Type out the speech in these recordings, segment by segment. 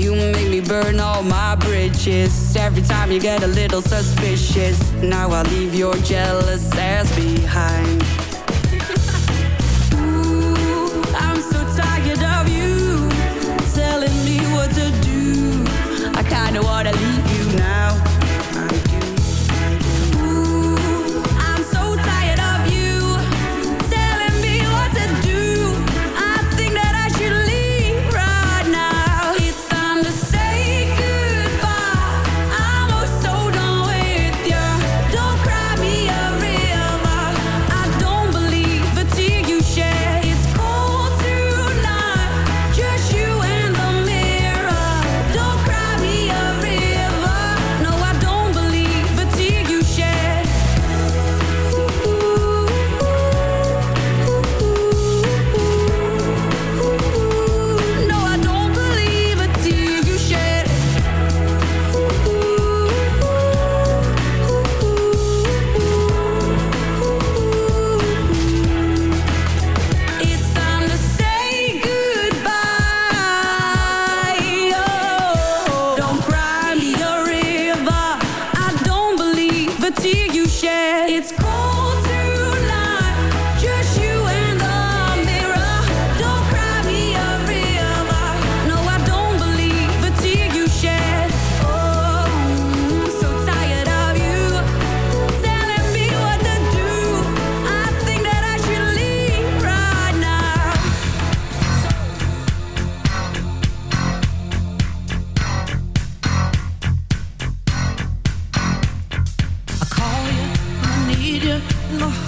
You make me burn all my bridges. Every time you get a little suspicious Now I leave your jealous ass behind. Ooh, I'm so tired of you Telling me what to do. I kinda wanna leave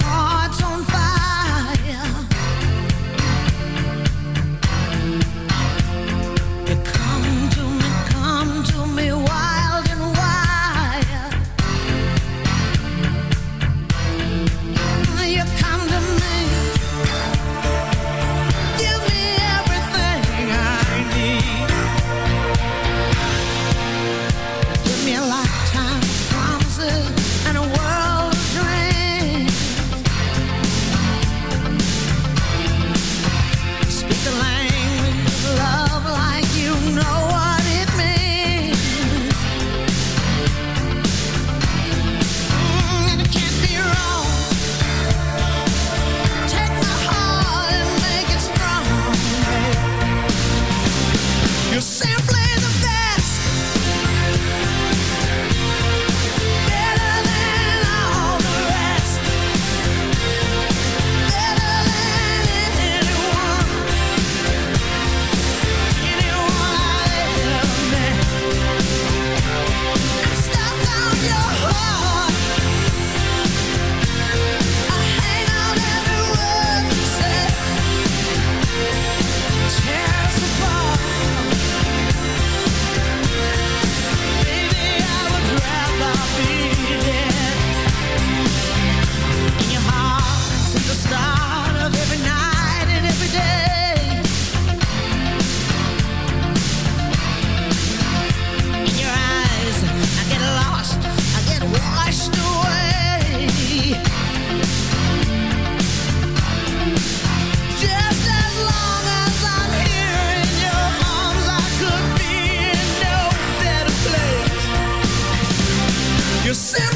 Hearts. you said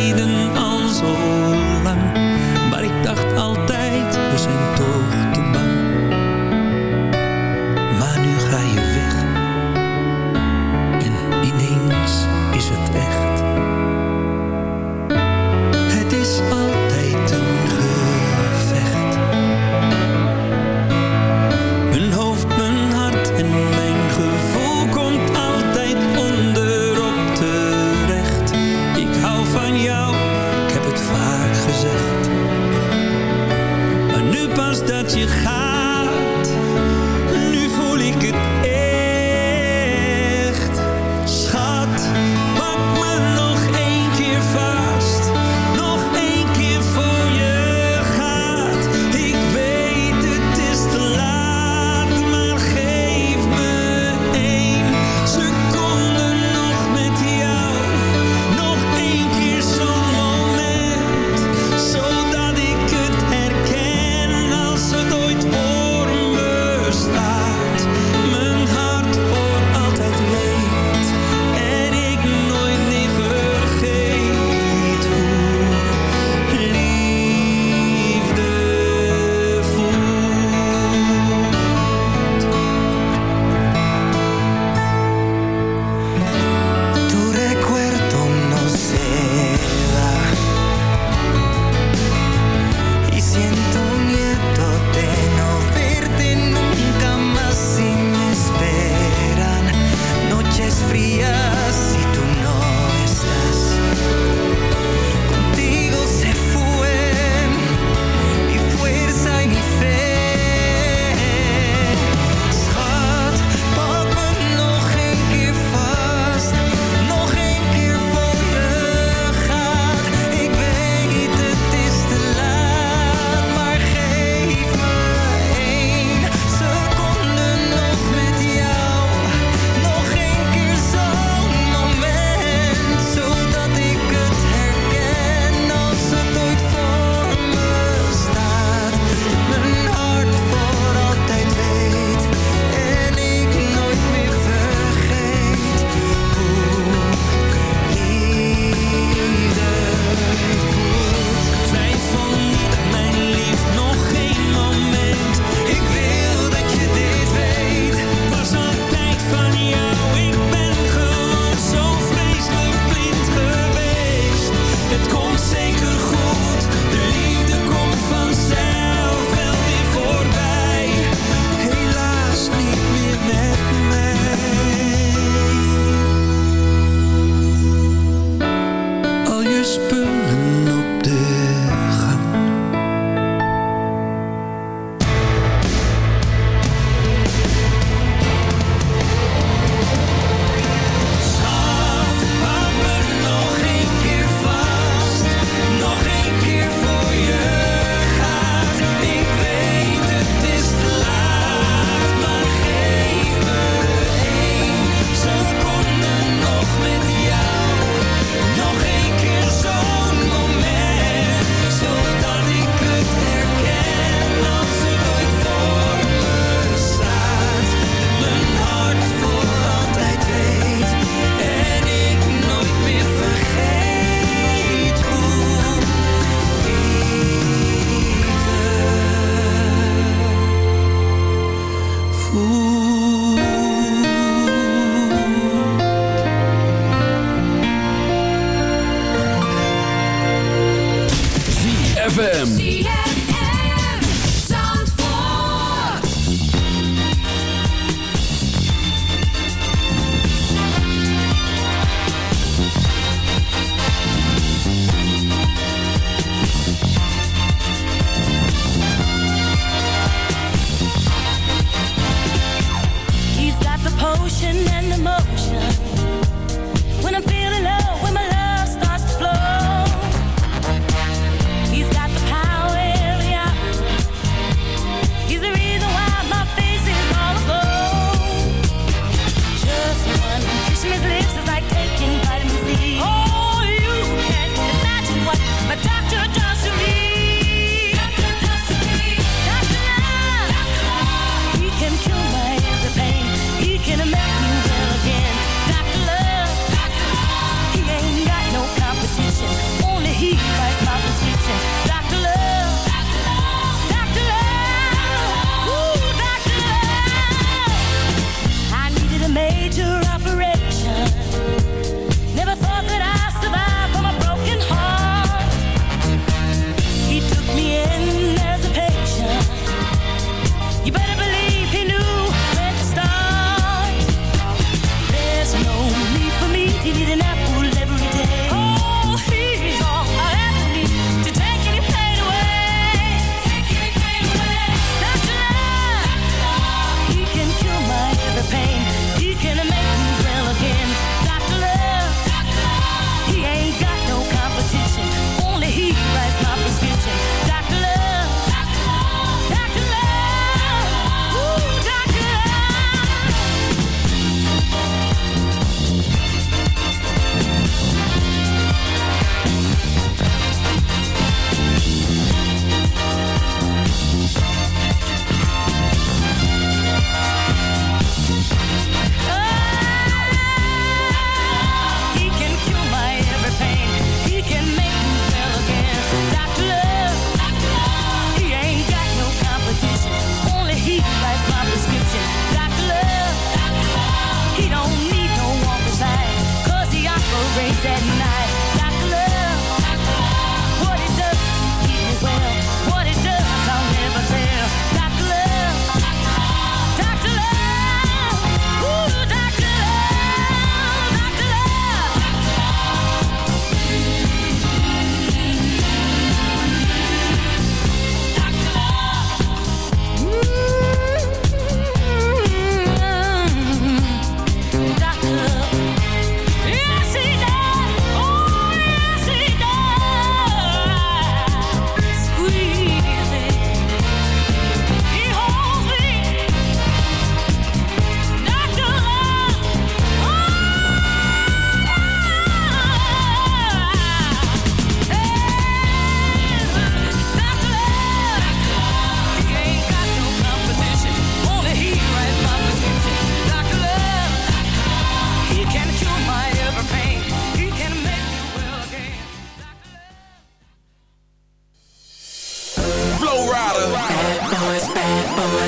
we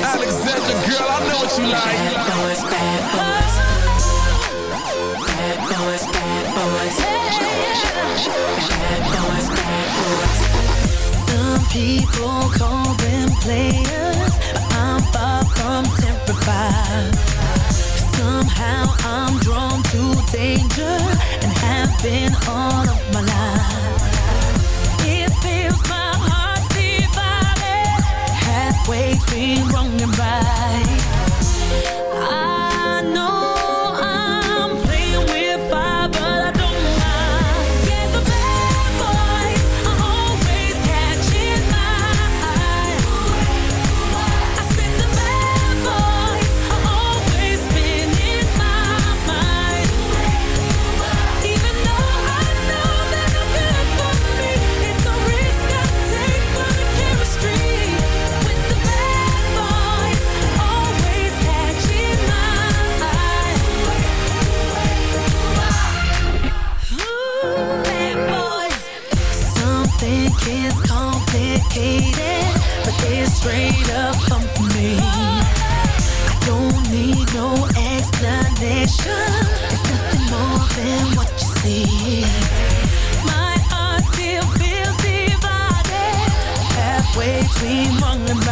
Alexandra, girl, I know what you like. Bad boys, bad boys. Bad boys, bad boys. Some people call them players, but I'm far from terrified. Somehow I'm drawn to danger and have been all of my life. It feels my separates me wrong and right. I know. straight up come for me. I don't need no explanation. It's nothing more than what you see. My heart still feels divided halfway between wrong and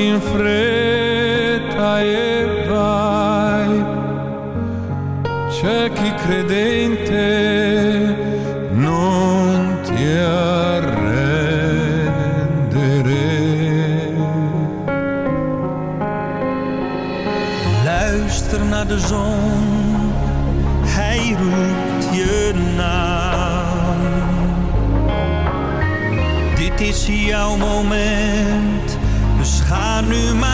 din fretta e c'è chi credente non ti arrendere. Luister naar de zon, hij roept je naam. Dit is jouw moment. nu maar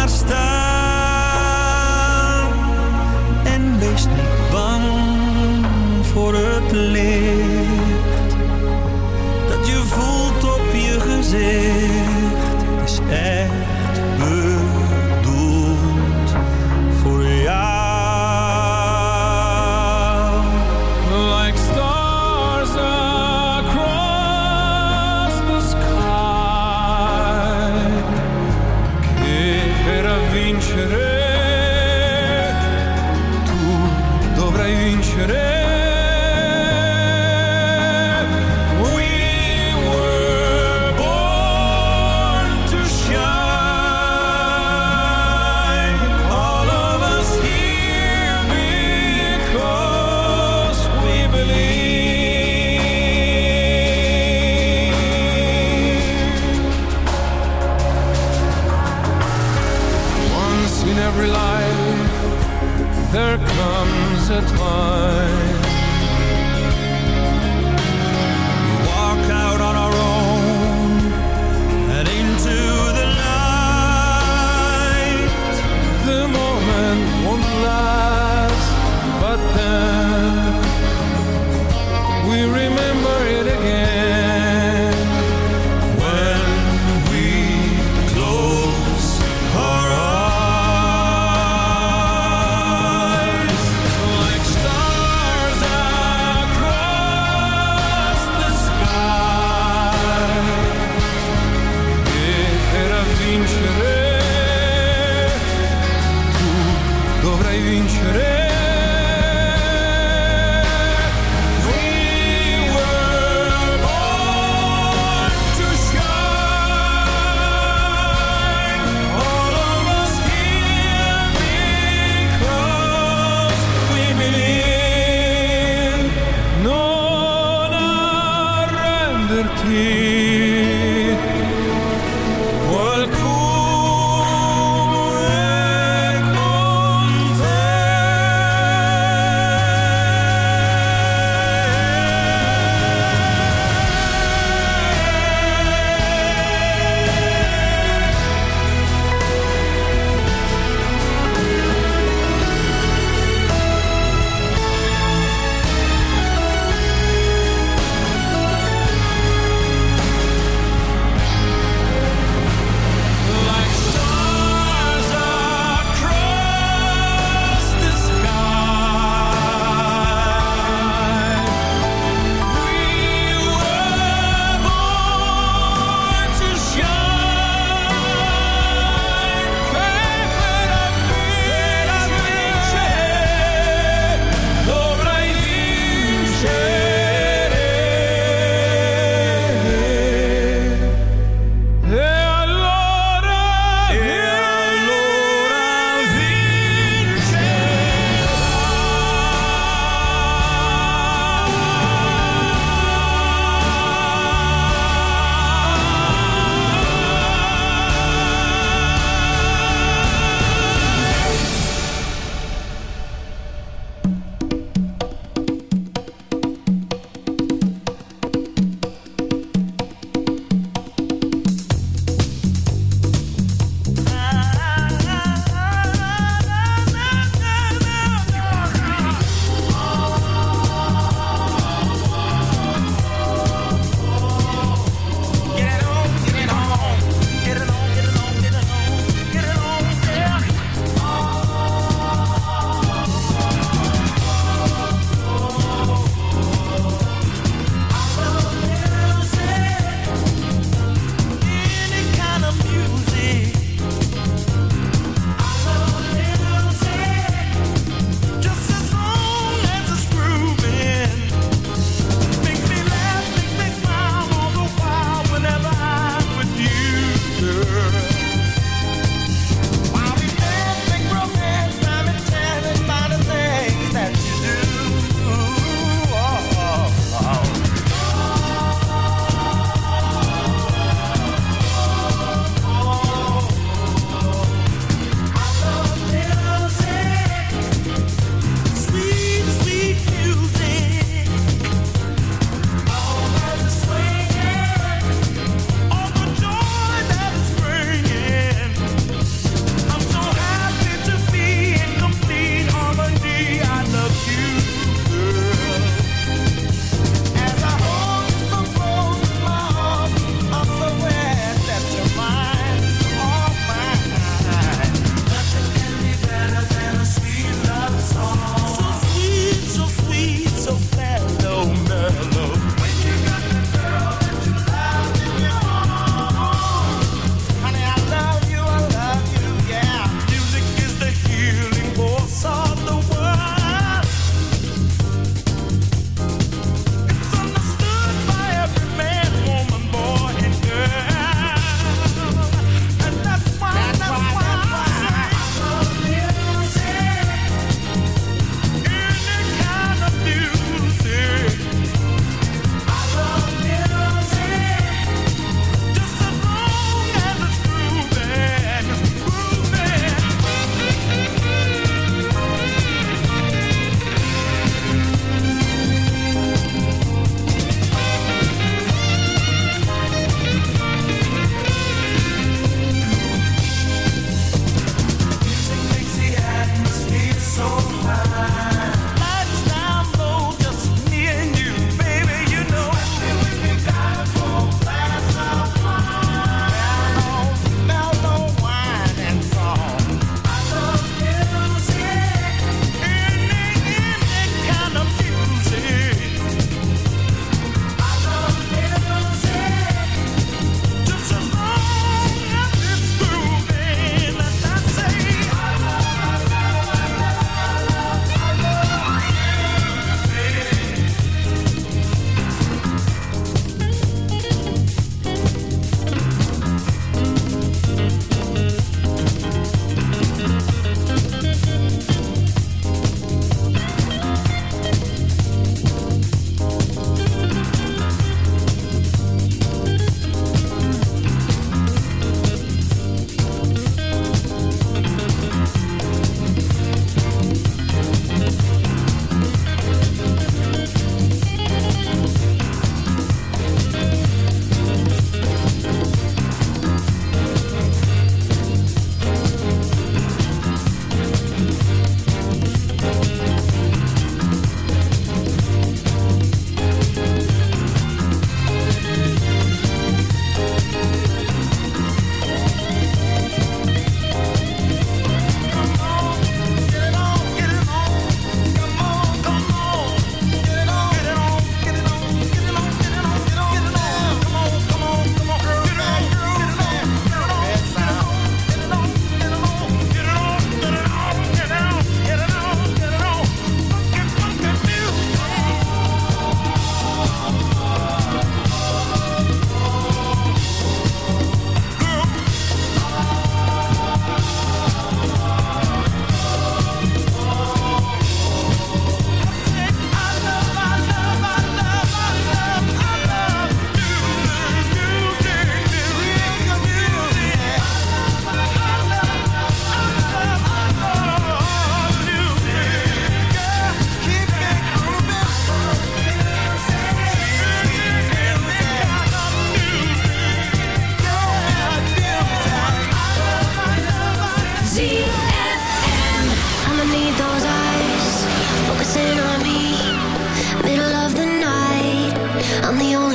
we remember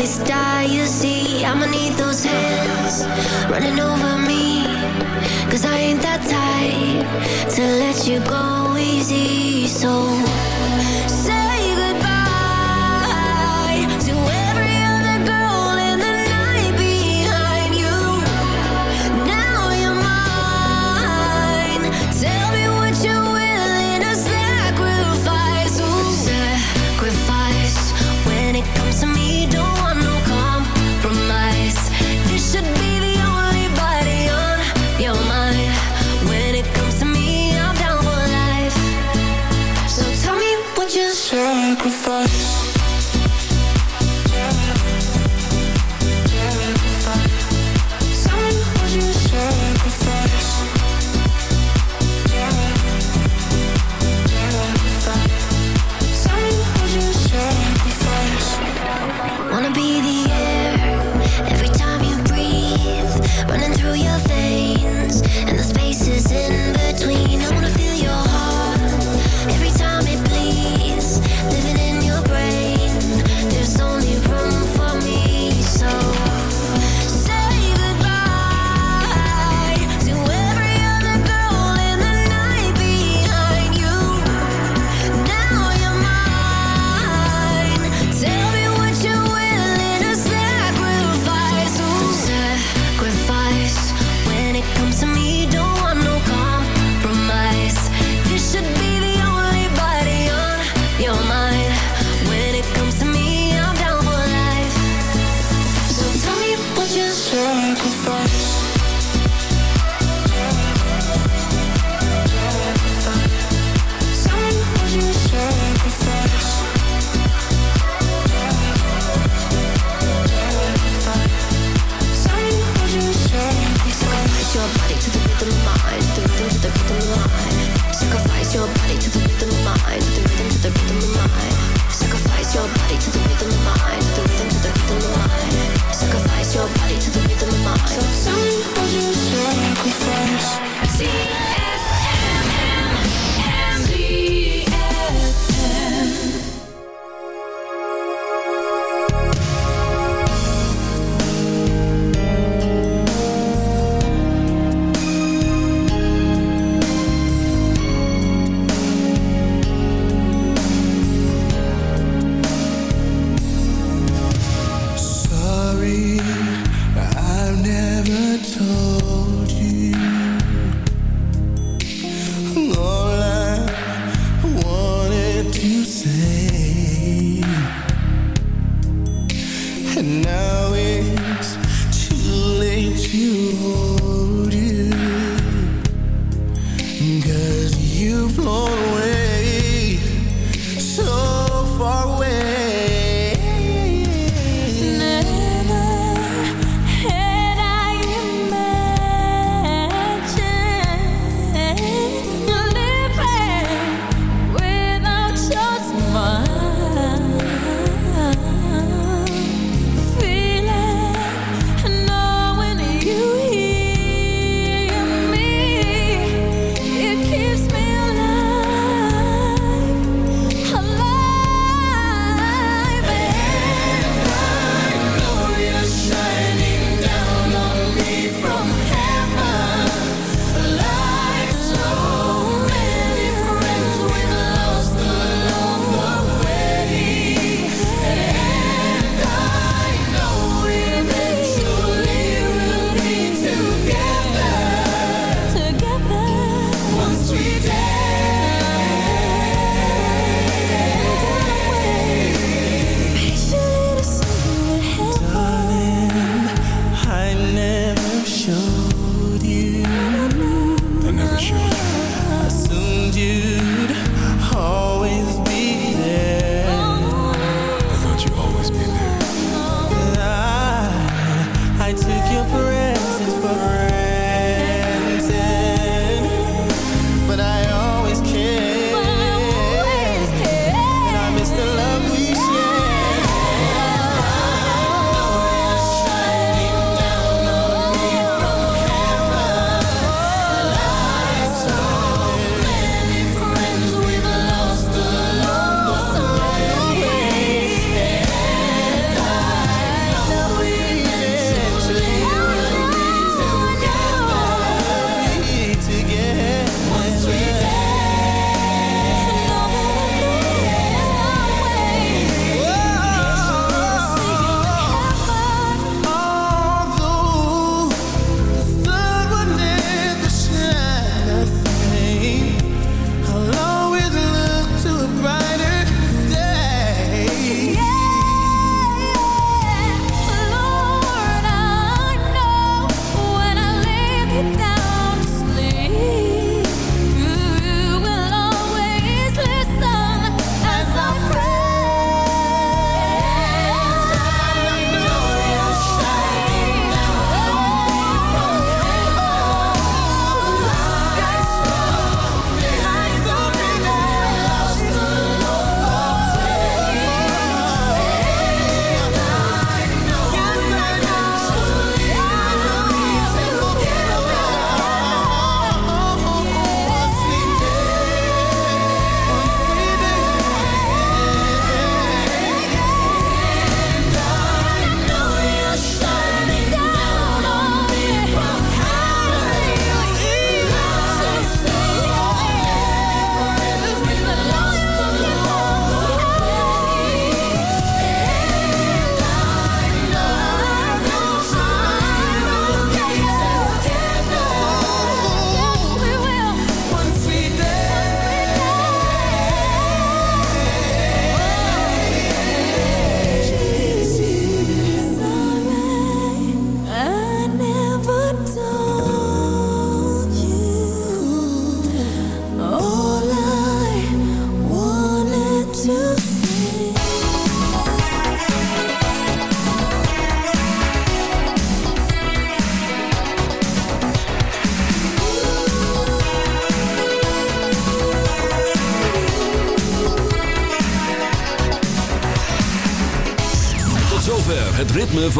always die, you see I'ma need those hands running over me. Cause I ain't that type to let you go easy. So say